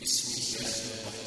Bismillahirrahmanirrahim.